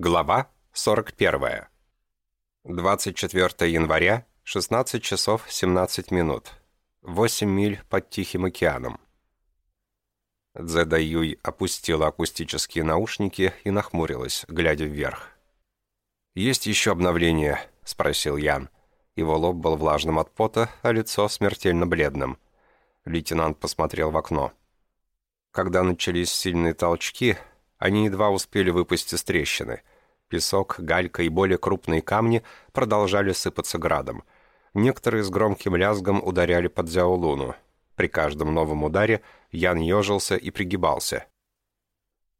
Глава 41. 24 января, 16 часов 17 минут. 8 миль под Тихим океаном. Цзэда Юй опустила акустические наушники и нахмурилась, глядя вверх. «Есть еще обновление?» — спросил Ян. Его лоб был влажным от пота, а лицо смертельно бледным. Лейтенант посмотрел в окно. Когда начались сильные толчки, они едва успели выпасть из трещины. Песок, галька и более крупные камни продолжали сыпаться градом. Некоторые с громким лязгом ударяли под Зяолуну. При каждом новом ударе Ян ежился и пригибался.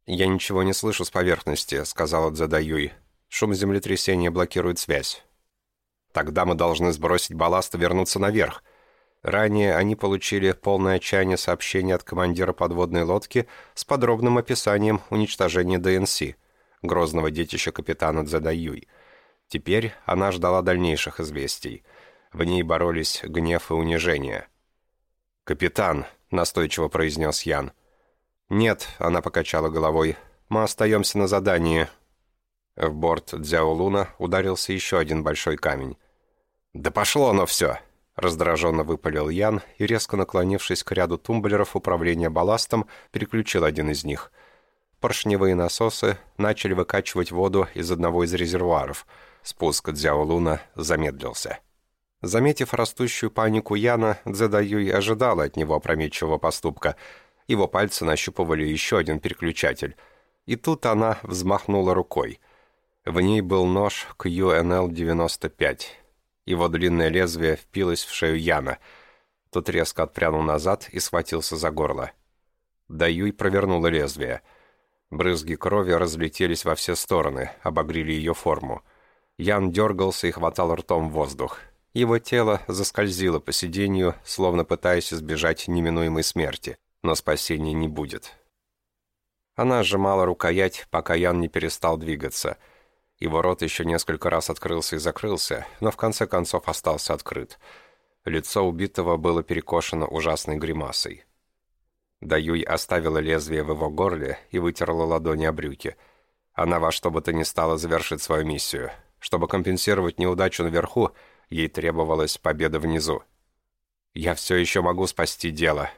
«Я ничего не слышу с поверхности», — сказала Дзадаюй. «Шум землетрясения блокирует связь». «Тогда мы должны сбросить балласт и вернуться наверх», Ранее они получили полное отчаяние сообщения от командира подводной лодки с подробным описанием уничтожения ДНС, грозного детища капитана Дзадаюй. Теперь она ждала дальнейших известий. В ней боролись гнев и унижение. «Капитан», — настойчиво произнес Ян. «Нет», — она покачала головой, — «мы остаемся на задании». В борт Дзяолуна ударился еще один большой камень. «Да пошло оно все!» Раздраженно выпалил Ян и, резко наклонившись к ряду тумблеров управления балластом, переключил один из них. Поршневые насосы начали выкачивать воду из одного из резервуаров. Спуск Дзяолуна замедлился. Заметив растущую панику Яна, Цзэдаюй ожидала от него опрометчивого поступка. Его пальцы нащупывали еще один переключатель. И тут она взмахнула рукой. В ней был нож QNL-95. Его длинное лезвие впилось в шею Яна. Тот резко отпрянул назад и схватился за горло. Даюй провернула лезвие. Брызги крови разлетелись во все стороны, обогрели ее форму. Ян дергался и хватал ртом воздух. Его тело заскользило по сиденью, словно пытаясь избежать неминуемой смерти, но спасения не будет. Она сжимала рукоять, пока Ян не перестал двигаться — его рот еще несколько раз открылся и закрылся, но в конце концов остался открыт. Лицо убитого было перекошено ужасной гримасой. Даюй оставила лезвие в его горле и вытерла ладони о брюки. Она во что бы то ни стало завершить свою миссию. Чтобы компенсировать неудачу наверху, ей требовалась победа внизу. «Я все еще могу спасти дело»,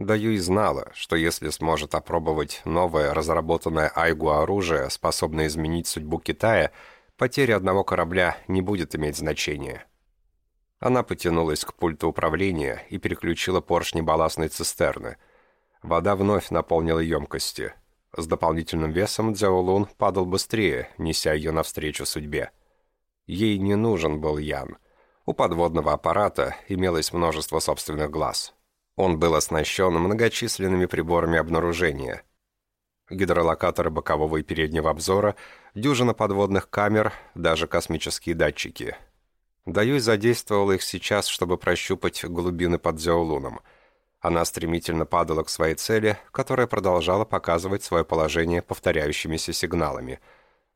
Даюй знала, что если сможет опробовать новое, разработанное Айгу оружие, способное изменить судьбу Китая, потеря одного корабля не будет иметь значения. Она потянулась к пульту управления и переключила поршни балластной цистерны. Вода вновь наполнила емкости. С дополнительным весом Дзяолун падал быстрее, неся ее навстречу судьбе. Ей не нужен был Ян. У подводного аппарата имелось множество собственных глаз — он был оснащен многочисленными приборами обнаружения. Гидролокаторы бокового и переднего обзора, дюжина подводных камер, даже космические датчики. Даюй задействовала их сейчас, чтобы прощупать глубины под Зеолуном. Она стремительно падала к своей цели, которая продолжала показывать свое положение повторяющимися сигналами.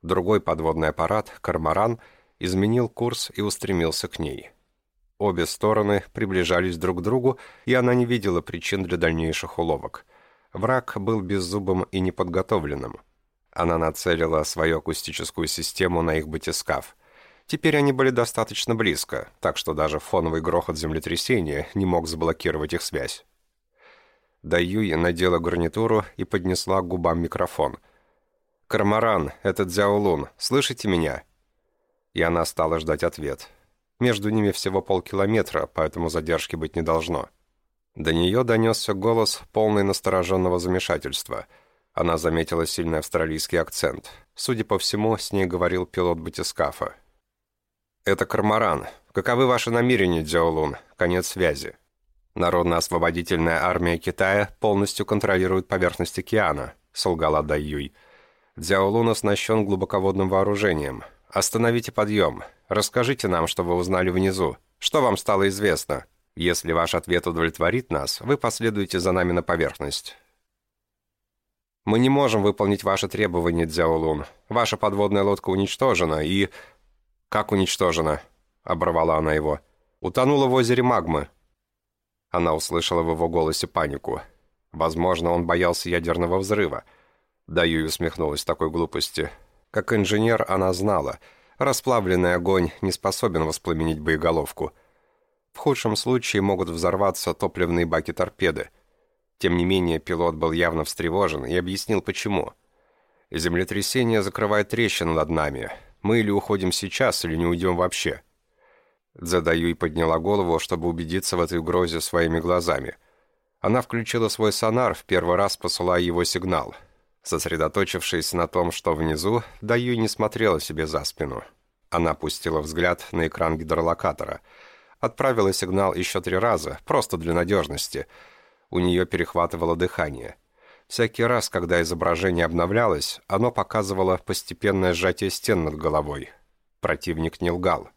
Другой подводный аппарат, «Кармаран», изменил курс и устремился к ней. Обе стороны приближались друг к другу, и она не видела причин для дальнейших уловок. Враг был беззубым и неподготовленным. Она нацелила свою акустическую систему на их батискаф. Теперь они были достаточно близко, так что даже фоновый грохот землетрясения не мог заблокировать их связь. Даюй надела гарнитуру и поднесла к губам микрофон. «Кармаран, это Дзяолун, слышите меня?» И она стала ждать ответ. Между ними всего полкилометра, поэтому задержки быть не должно. До нее донесся голос, полный настороженного замешательства. Она заметила сильный австралийский акцент. Судя по всему, с ней говорил пилот батискафа. «Это Кармаран. Каковы ваши намерения, Дзяолун? Конец связи». «Народно-освободительная армия Китая полностью контролирует поверхность океана», — солгала Дайюй. «Дзяолун оснащен глубоководным вооружением. Остановите подъем. Расскажите нам, что вы узнали внизу. Что вам стало известно? Если ваш ответ удовлетворит нас, вы последуете за нами на поверхность. Мы не можем выполнить ваши требования, Дзяолун. Ваша подводная лодка уничтожена и... Как уничтожена? Оборвала она его. Утонула в озере магмы. Она услышала в его голосе панику. Возможно, он боялся ядерного взрыва. Даю и усмехнулась такой глупости. Как инженер она знала, расплавленный огонь не способен воспламенить боеголовку. В худшем случае могут взорваться топливные баки торпеды. Тем не менее, пилот был явно встревожен и объяснил, почему. «Землетрясение закрывает трещины над нами. Мы или уходим сейчас, или не уйдем вообще». Дзадаюй подняла голову, чтобы убедиться в этой угрозе своими глазами. Она включила свой сонар, в первый раз посылая его сигнал. Сосредоточившись на том, что внизу, Даюй не смотрела себе за спину. Она опустила взгляд на экран гидролокатора. Отправила сигнал еще три раза, просто для надежности. У нее перехватывало дыхание. Всякий раз, когда изображение обновлялось, оно показывало постепенное сжатие стен над головой. Противник не лгал.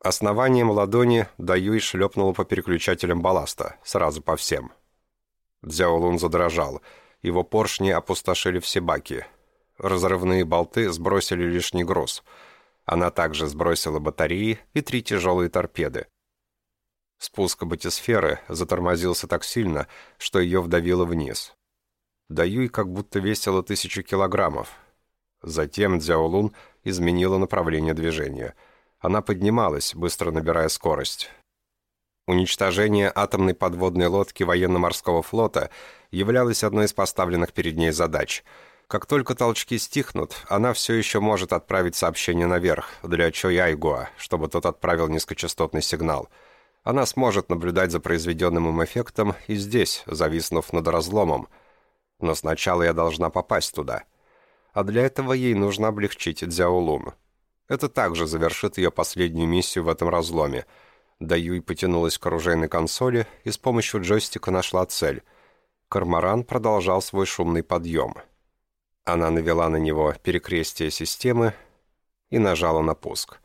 Основанием ладони Даюй шлепнула по переключателям балласта, сразу по всем. Дзяолун задрожал. Его поршни опустошили все баки. Разрывные болты сбросили лишний груз. Она также сбросила батареи и три тяжелые торпеды. Спуск батисферы затормозился так сильно, что ее вдавило вниз. Даюй как будто весила тысячу килограммов. Затем Дзяолун изменила направление движения — она поднималась, быстро набирая скорость. Уничтожение атомной подводной лодки военно-морского флота являлось одной из поставленных перед ней задач. Как только толчки стихнут, она все еще может отправить сообщение наверх, для Чой Айгуа, чтобы тот отправил низкочастотный сигнал. Она сможет наблюдать за произведенным им эффектом и здесь, зависнув над разломом. Но сначала я должна попасть туда. А для этого ей нужно облегчить Дзяолун. Это также завершит ее последнюю миссию в этом разломе. Даюй потянулась к оружейной консоли и с помощью джойстика нашла цель. Кармаран продолжал свой шумный подъем. Она навела на него перекрестие системы и нажала на пуск.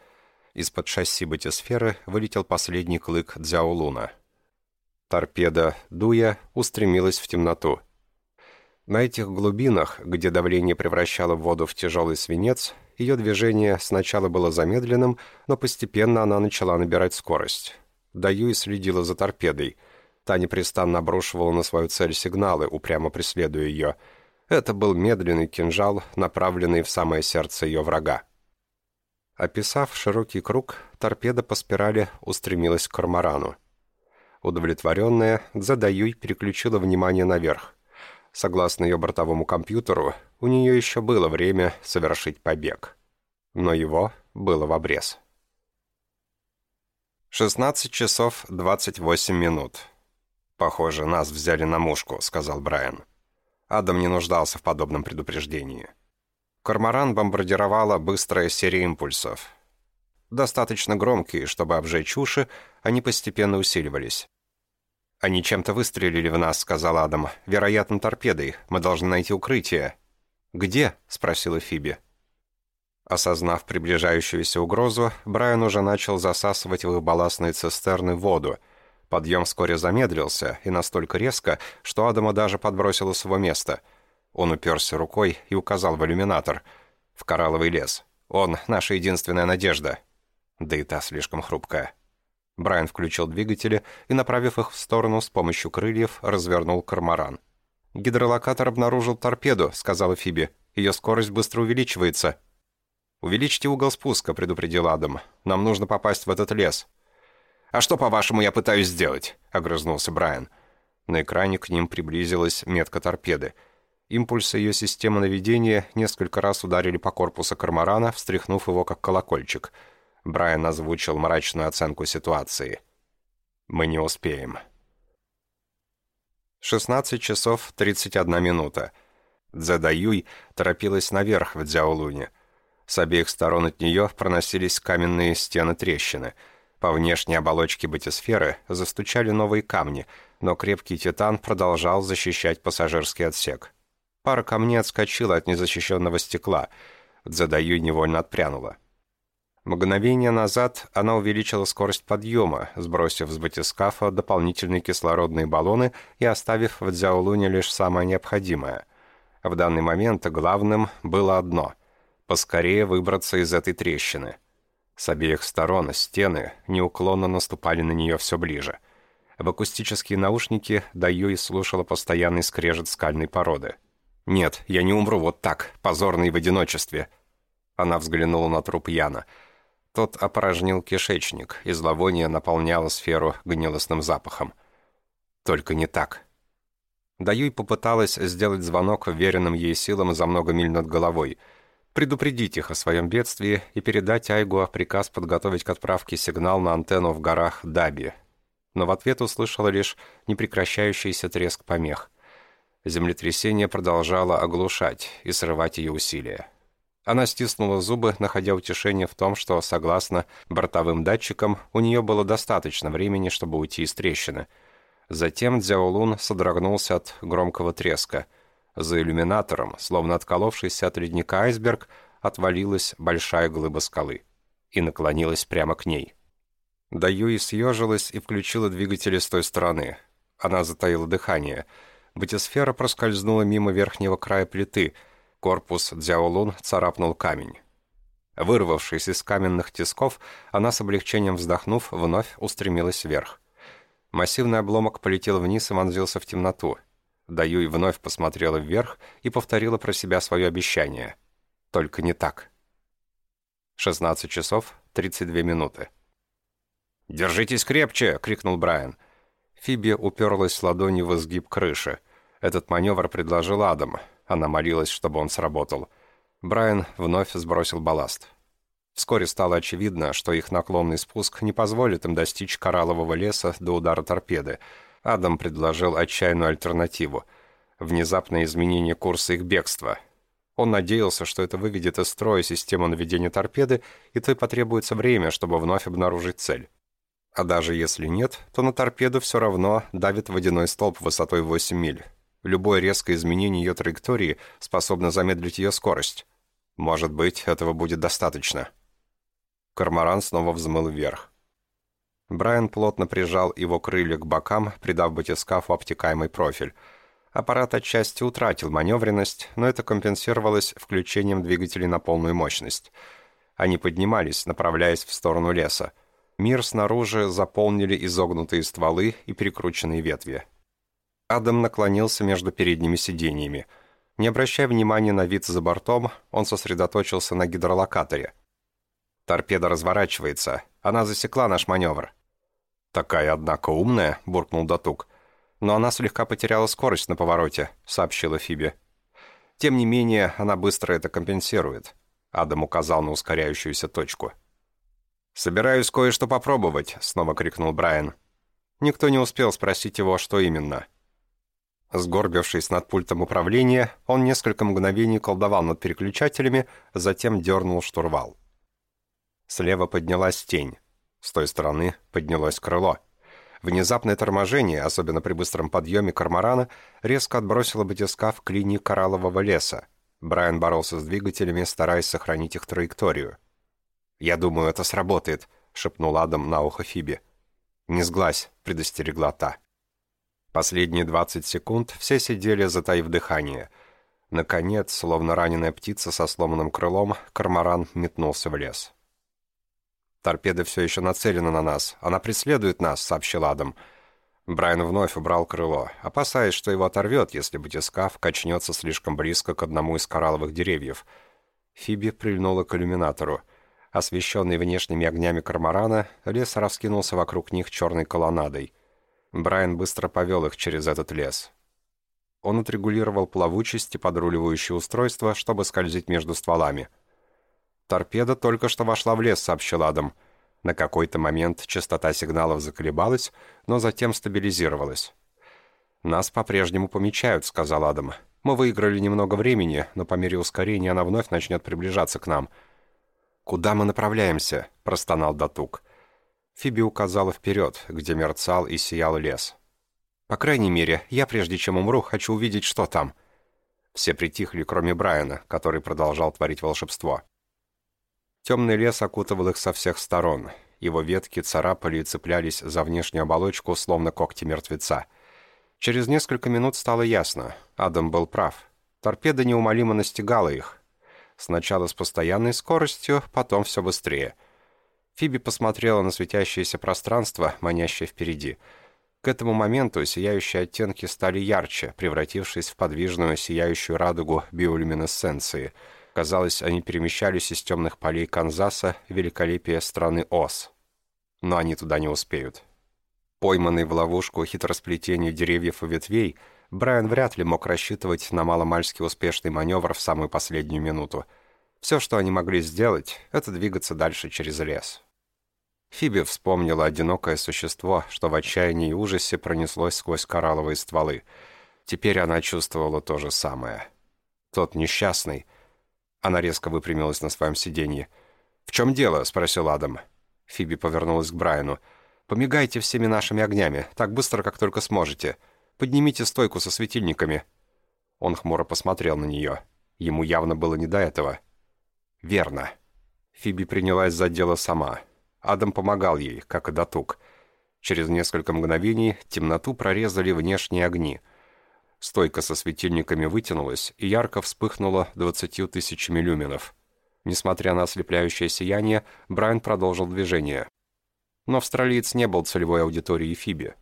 Из-под шасси батисферы вылетел последний клык Дзяолуна. Торпеда Дуя устремилась в темноту. На этих глубинах, где давление превращало воду в тяжелый свинец, ее движение сначала было замедленным, но постепенно она начала набирать скорость. Даюй следила за торпедой. Та непрестанно обрушивала на свою цель сигналы, упрямо преследуя ее. Это был медленный кинжал, направленный в самое сердце ее врага. Описав широкий круг, торпеда по спирали устремилась к корморану. Удовлетворенная, Дзадаюй переключила внимание наверх. Согласно ее бортовому компьютеру, у нее еще было время совершить побег. Но его было в обрез. 16 часов 28 минут. «Похоже, нас взяли на мушку», — сказал Брайан. Адам не нуждался в подобном предупреждении. Корморан бомбардировала быстрая серия импульсов. Достаточно громкие, чтобы обжечь уши, они постепенно усиливались. «Они чем-то выстрелили в нас», — сказал Адам. «Вероятно, торпедой. Мы должны найти укрытие». «Где?» — спросила Фиби. Осознав приближающуюся угрозу, Брайан уже начал засасывать в их балластные цистерны воду. Подъем вскоре замедлился, и настолько резко, что Адама даже подбросило с его места. Он уперся рукой и указал в иллюминатор. «В коралловый лес. Он — наша единственная надежда». Да и та слишком хрупкая. Брайан включил двигатели и, направив их в сторону с помощью крыльев, развернул корморан. «Гидролокатор обнаружил торпеду», — сказала Фиби. «Ее скорость быстро увеличивается». «Увеличьте угол спуска», — предупредил Адам. «Нам нужно попасть в этот лес». «А что, по-вашему, я пытаюсь сделать?» — огрызнулся Брайан. На экране к ним приблизилась метка торпеды. Импульсы ее системы наведения несколько раз ударили по корпусу корморана, встряхнув его как колокольчик — Брайан озвучил мрачную оценку ситуации. «Мы не успеем». 16 часов 31 минута. Дзедаюй торопилась наверх в Дзяолуне. С обеих сторон от нее проносились каменные стены трещины. По внешней оболочке батисферы застучали новые камни, но крепкий титан продолжал защищать пассажирский отсек. Пара камней отскочила от незащищенного стекла. Дзедаюй невольно отпрянула. Мгновение назад она увеличила скорость подъема, сбросив с батискафа дополнительные кислородные баллоны и оставив в Дзяолуне лишь самое необходимое. В данный момент главным было одно — поскорее выбраться из этой трещины. С обеих сторон стены неуклонно наступали на нее все ближе. В акустические наушники Даюй слушала постоянный скрежет скальной породы. «Нет, я не умру вот так, позорно и в одиночестве», Она взглянула на труп Яна. Тот опорожнил кишечник, и зловоние наполняло сферу гнилостным запахом. Только не так. Даюй попыталась сделать звонок веренным ей силам за много миль над головой, предупредить их о своем бедствии и передать Айгу приказ подготовить к отправке сигнал на антенну в горах Даби. Но в ответ услышала лишь непрекращающийся треск помех. Землетрясение продолжало оглушать и срывать ее усилия. Она стиснула зубы, находя утешение в том, что, согласно бортовым датчикам, у нее было достаточно времени, чтобы уйти из трещины – Затем Дзяолун содрогнулся от громкого треска. За иллюминатором, словно отколовшийся от ледника айсберг, отвалилась большая глыба скалы и наклонилась прямо к ней. Даюи съежилась и включила двигатели с той стороны. Она затаила дыхание. Батисфера проскользнула мимо верхнего края плиты. Корпус Дзяолун царапнул камень. Вырвавшись из каменных тисков, она с облегчением вздохнув, вновь устремилась вверх. Массивный обломок полетел вниз и вонзился в темноту. Даюй вновь посмотрела вверх и повторила про себя свое обещание. Только не так. 16 часов 32 минуты. «Держитесь крепче!» — крикнул Брайан. Фиби уперлась ладонью в изгиб крыши. Этот маневр предложил Адам. Она молилась, чтобы он сработал. Брайан вновь сбросил балласт. Вскоре стало очевидно, что их наклонный спуск не позволит им достичь кораллового леса до удара торпеды. Адам предложил отчаянную альтернативу – внезапное изменение курса их бегства. Он надеялся, что это выведет из строя систему наведения торпеды, и той потребуется время, чтобы вновь обнаружить цель. А даже если нет, то на торпеду все равно давит водяной столб высотой 8 миль. Любое резкое изменение ее траектории способно замедлить ее скорость. Может быть, этого будет достаточно. Корморан снова взмыл вверх. Брайан плотно прижал его крылья к бокам, придав батискафу обтекаемый профиль. Аппарат отчасти утратил маневренность, но это компенсировалось включением двигателей на полную мощность. Они поднимались, направляясь в сторону леса. Мир снаружи заполнили изогнутые стволы и перекрученные ветви. Адам наклонился между передними сиденьями. Не обращая внимания на вид за бортом, он сосредоточился на гидролокаторе – Торпеда разворачивается. Она засекла наш маневр». «Такая, однако, умная», — буркнул Датук. «Но она слегка потеряла скорость на повороте», — сообщила Фиби. «Тем не менее, она быстро это компенсирует». Адам указал на ускоряющуюся точку. «Собираюсь кое-что попробовать», — снова крикнул Брайан. Никто не успел спросить его, что именно. Сгорбившись над пультом управления, он несколько мгновений колдовал над переключателями, затем дернул штурвал. Слева поднялась тень. С той стороны поднялось крыло. Внезапное торможение, особенно при быстром подъеме корморана, резко отбросило батискаф к линии кораллового леса. Брайан боролся с двигателями, стараясь сохранить их траекторию. «Я думаю, это сработает», — шепнул Адам на ухо Фиби. «Не сглазь», — предостерегла та. Последние 20 секунд все сидели, затаив дыхание. Наконец, словно раненая птица со сломанным крылом, корморан метнулся в лес. «Торпеда все еще нацелена на нас. Она преследует нас», — сообщил Адам. Брайан вновь убрал крыло, опасаясь, что его оторвет, если батискаф качнется слишком близко к одному из коралловых деревьев. Фиби прильнула к иллюминатору. Освещенный внешними огнями корморана, лес раскинулся вокруг них черной колоннадой. Брайан быстро повел их через этот лес. Он отрегулировал плавучесть и подруливающее устройство, чтобы скользить между стволами — «Торпеда только что вошла в лес», — сообщил Адам. На какой-то момент частота сигналов заколебалась, но затем стабилизировалась. «Нас по-прежнему помечают», — сказал Адам. «Мы выиграли немного времени, но по мере ускорения она вновь начнет приближаться к нам». «Куда мы направляемся?» — простонал Датук. Фиби указала вперед, где мерцал и сиял лес. «По крайней мере, я, прежде чем умру, хочу увидеть, что там». Все притихли, кроме Брайана, который продолжал творить волшебство. Темный лес окутывал их со всех сторон. Его ветки царапали и цеплялись за внешнюю оболочку, словно когти мертвеца. Через несколько минут стало ясно. Адам был прав. Торпеда неумолимо настигала их. Сначала с постоянной скоростью, потом все быстрее. Фиби посмотрела на светящееся пространство, манящее впереди. К этому моменту сияющие оттенки стали ярче, превратившись в подвижную сияющую радугу биолюминесценции — Казалось, они перемещались из темных полей Канзаса в великолепие страны Оз. Но они туда не успеют. Пойманный в ловушку хитросплетению деревьев и ветвей, Брайан вряд ли мог рассчитывать на маломальски успешный маневр в самую последнюю минуту. Все, что они могли сделать, это двигаться дальше через лес. Фиби вспомнила одинокое существо, что в отчаянии и ужасе пронеслось сквозь коралловые стволы. Теперь она чувствовала то же самое. Тот несчастный. Она резко выпрямилась на своем сиденье. «В чем дело?» — спросил Адам. Фиби повернулась к Брайану. Помигайте всеми нашими огнями, так быстро, как только сможете. Поднимите стойку со светильниками». Он хмуро посмотрел на нее. Ему явно было не до этого. «Верно». Фиби принялась за дело сама. Адам помогал ей, как и Датук. Через несколько мгновений темноту прорезали внешние огни. Стойка со светильниками вытянулась и ярко вспыхнула двадцатью тысячами люминов. Несмотря на ослепляющее сияние, Брайан продолжил движение но австралиец не был целевой аудиторией Фиби.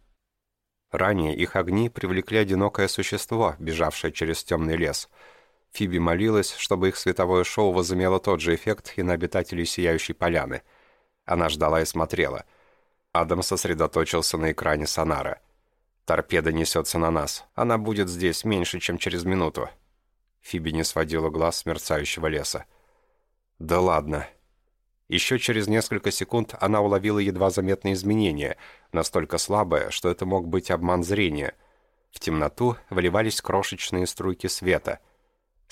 Ранее их огни привлекли одинокое существо, бежавшее через темный лес. Фиби молилась, чтобы их световое шоу возымело тот же эффект и на обитателей Сияющей Поляны. Она ждала и смотрела. Адам сосредоточился на экране сонара. «Торпеда несется на нас. Она будет здесь меньше, чем через минуту». Фиби не сводила глаз с мерцающего леса. «Да ладно», еще через несколько секунд она уловила едва заметные изменения, настолько слабое, что это мог быть обман зрения. В темноту вливались крошечные струйки света.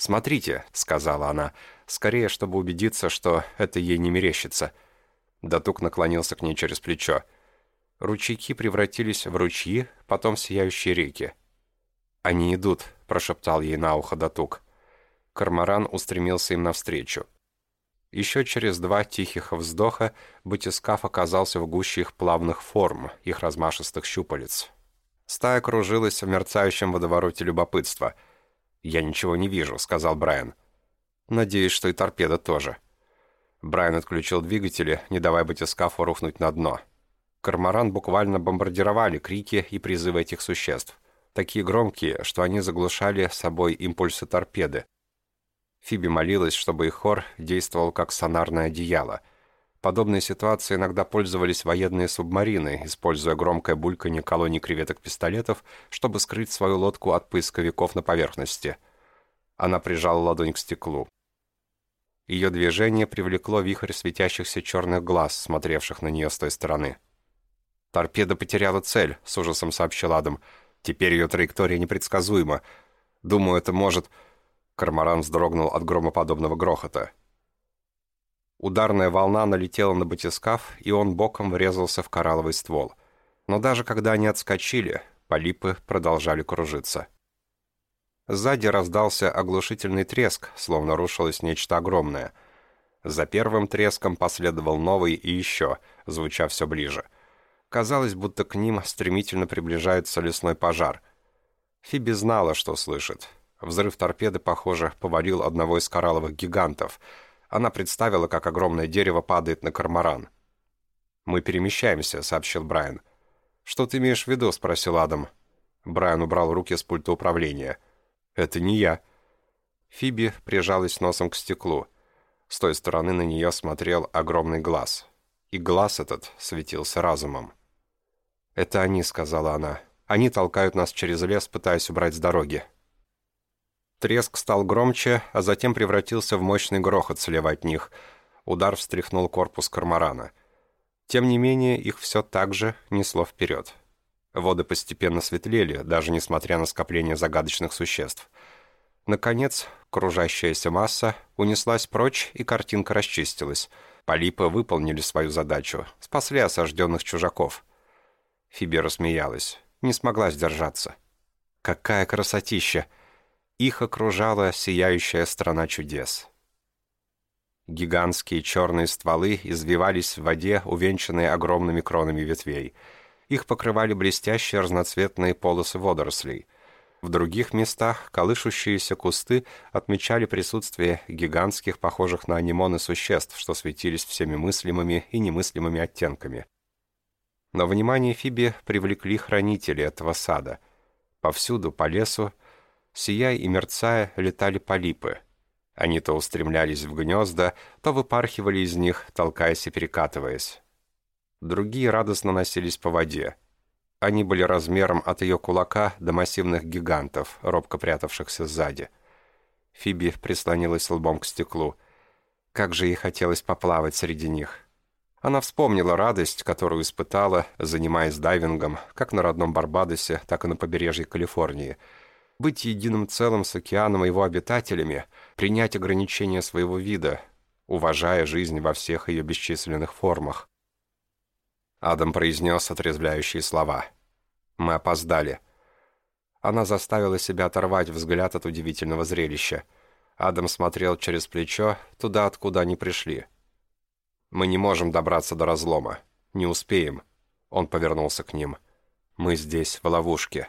«Смотрите», — сказала она, скорее, чтобы убедиться, что это ей не мерещится. Датук наклонился к ней через плечо. Ручейки превратились в ручьи, потом в сияющие реки. «Они идут», — прошептал ей на ухо Датук. Кармаран устремился им навстречу. Еще через два тихих вздоха батискаф оказался в гуще их плавных форм, их размашистых щупалец. Стая кружилась в мерцающем водовороте любопытства. «Я ничего не вижу», — сказал Брайан. «Надеюсь, что и торпеда тоже». Брайан отключил двигатели, не давая батискафу рухнуть на дно. Корморан буквально бомбардировали крики и призывы этих существ. Такие громкие, что они заглушали собой импульсы торпеды. Фиби молилась, чтобы их хор действовал как сонарное одеяло. Подобные ситуации иногда пользовались военные субмарины, используя громкое бульканье колоний креветок-пистолетов, чтобы скрыть свою лодку от поисковиков на поверхности. Она прижала ладонь к стеклу. Ее движение привлекло вихрь светящихся черных глаз, смотревших на нее с той стороны. «Торпеда потеряла цель», — с ужасом сообщил Адам. «Теперь ее траектория непредсказуема. Думаю, это может...» Кармаран вздрогнул от громоподобного грохота. Ударная волна налетела на батискаф, и он боком врезался в коралловый ствол. Но даже когда они отскочили, полипы продолжали кружиться. Сзади раздался оглушительный треск, словно рушилось нечто огромное. За первым треском последовал новый и еще, звуча все ближе. Казалось, будто к ним стремительно приближается лесной пожар. Фиби знала, что слышит. Взрыв торпеды, похоже, повалил одного из коралловых гигантов. Она представила, как огромное дерево падает на корморан. «Мы перемещаемся», — сообщил Брайан. «Что ты имеешь в виду?» — спросил Адам. Брайан убрал руки с пульта управления. «Это не я». Фиби прижалась носом к стеклу. С той стороны на нее смотрел огромный глаз. И глаз этот светился разумом. «Это они», — сказала она. «Они толкают нас через лес, пытаясь убрать с дороги. Треск стал громче, а затем превратился в мощный грохот слева от них. Удар встряхнул корпус кармарана. Тем не менее, их все так же несло вперед. Воды постепенно светлели, даже несмотря на скопление загадочных существ. Наконец, кружащаяся масса унеслась прочь, и картинка расчистилась. Полипы выполнили свою задачу, спасли осажденных чужаков. Фиби рассмеялась, не смогла сдержаться. «Какая красотища!» Их окружала сияющая страна чудес. Гигантские черные стволы извивались в воде, увенчанные огромными кронами ветвей. Их покрывали блестящие разноцветные полосы водорослей. В других местах колышущиеся кусты отмечали присутствие гигантских, похожих на анимоны существ, что светились всеми мыслимыми и немыслимыми оттенками. Но внимание Фиби привлекли хранители этого сада. Повсюду по лесу Сияя и мерцая, летали полипы. Они то устремлялись в гнезда, то выпархивали из них, толкаясь и перекатываясь. Другие радостно носились по воде. Они были размером от ее кулака до массивных гигантов, робко прятавшихся сзади. Фиби прислонилась лбом к стеклу. Как же ей хотелось поплавать среди них. Она вспомнила радость, которую испытала, занимаясь дайвингом, как на родном Барбадосе, так и на побережье Калифорнии. Быть единым целым с океаном и его обитателями, принять ограничения своего вида, уважая жизнь во всех ее бесчисленных формах. Адам произнес отрезвляющие слова. «Мы опоздали». Она заставила себя оторвать взгляд от удивительного зрелища. Адам смотрел через плечо, туда, откуда они пришли. «Мы не можем добраться до разлома. Не успеем». Он повернулся к ним. «Мы здесь, в ловушке.